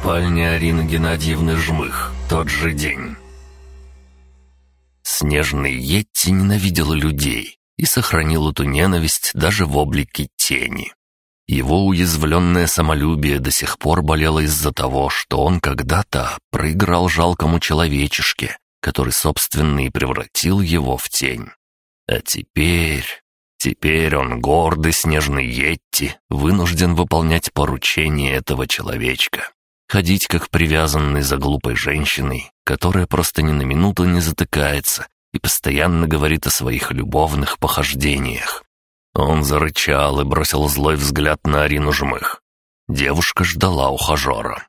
Спальня Арины Геннадьевны Жмых. Тот же день. Снежный Йетти ненавидел людей и сохранил эту ненависть даже в облике тени. Его уязвленное самолюбие до сих пор болело из-за того, что он когда-то проиграл жалкому человечешке, который, собственно, и превратил его в тень. А теперь... Теперь он, гордый снежный Йетти, вынужден выполнять поручение этого человечка. Ходить как привязанный за глупой женщиной, которая просто ни на минуту не затыкается и постоянно говорит о своих любовных похождениях. Он зарычал и бросил злой взгляд на Арину Жмых. Девушка ждала ухажера.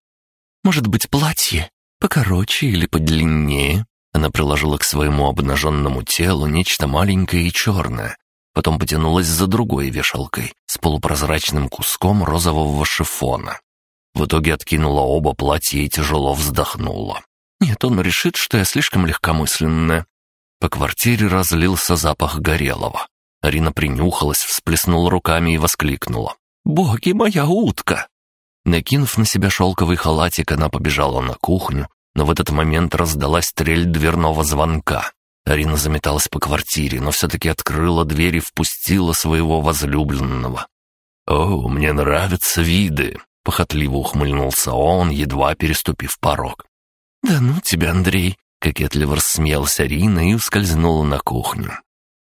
«Может быть, платье? Покороче или подлиннее?» Она приложила к своему обнаженному телу нечто маленькое и черное, потом потянулась за другой вешалкой с полупрозрачным куском розового шифона. В итоге откинула оба платья и тяжело вздохнула. «Нет, он решит, что я слишком легкомысленная». По квартире разлился запах горелого. Арина принюхалась, всплеснула руками и воскликнула. «Боги, моя утка!» Накинув на себя шелковый халатик, она побежала на кухню, но в этот момент раздалась трель дверного звонка. Арина заметалась по квартире, но все-таки открыла дверь и впустила своего возлюбленного. «О, мне нравятся виды!» — похотливо ухмыльнулся он, едва переступив порог. «Да ну тебя, Андрей!» — кокетливо рассмеялась Арина и ускользнула на кухню.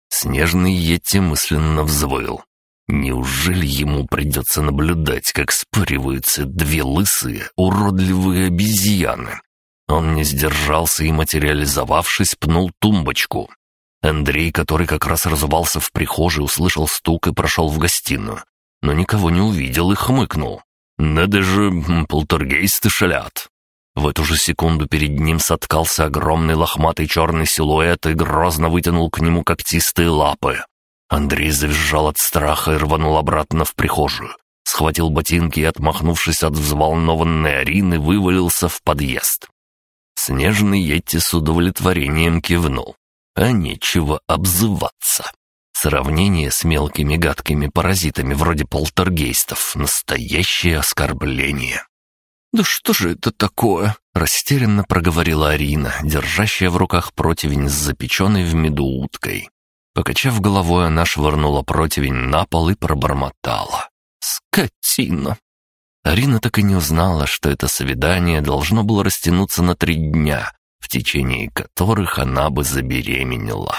Снежный Йети мысленно взвыл. Неужели ему придется наблюдать, как спариваются две лысые, уродливые обезьяны? Он не сдержался и, материализовавшись, пнул тумбочку. Андрей, который как раз разувался в прихожей, услышал стук и прошел в гостиную, но никого не увидел и хмыкнул. «Надо же, полтергейсты шалят!» В эту же секунду перед ним соткался огромный лохматый черный силуэт и грозно вытянул к нему когтистые лапы. Андрей завизжал от страха и рванул обратно в прихожую. Схватил ботинки и, отмахнувшись от взволнованной Арины, вывалился в подъезд. Снежный Йети с удовлетворением кивнул. А нечего обзываться. Сравнение с мелкими гадкими паразитами вроде полтергейстов — настоящее оскорбление. «Да что же это такое?» — растерянно проговорила Арина, держащая в руках противень с запеченной в меду уткой. Покачав головой, она швырнула противень на пол и пробормотала. «Скотина!» Арина так и не узнала, что это свидание должно было растянуться на три дня, в течение которых она бы забеременела.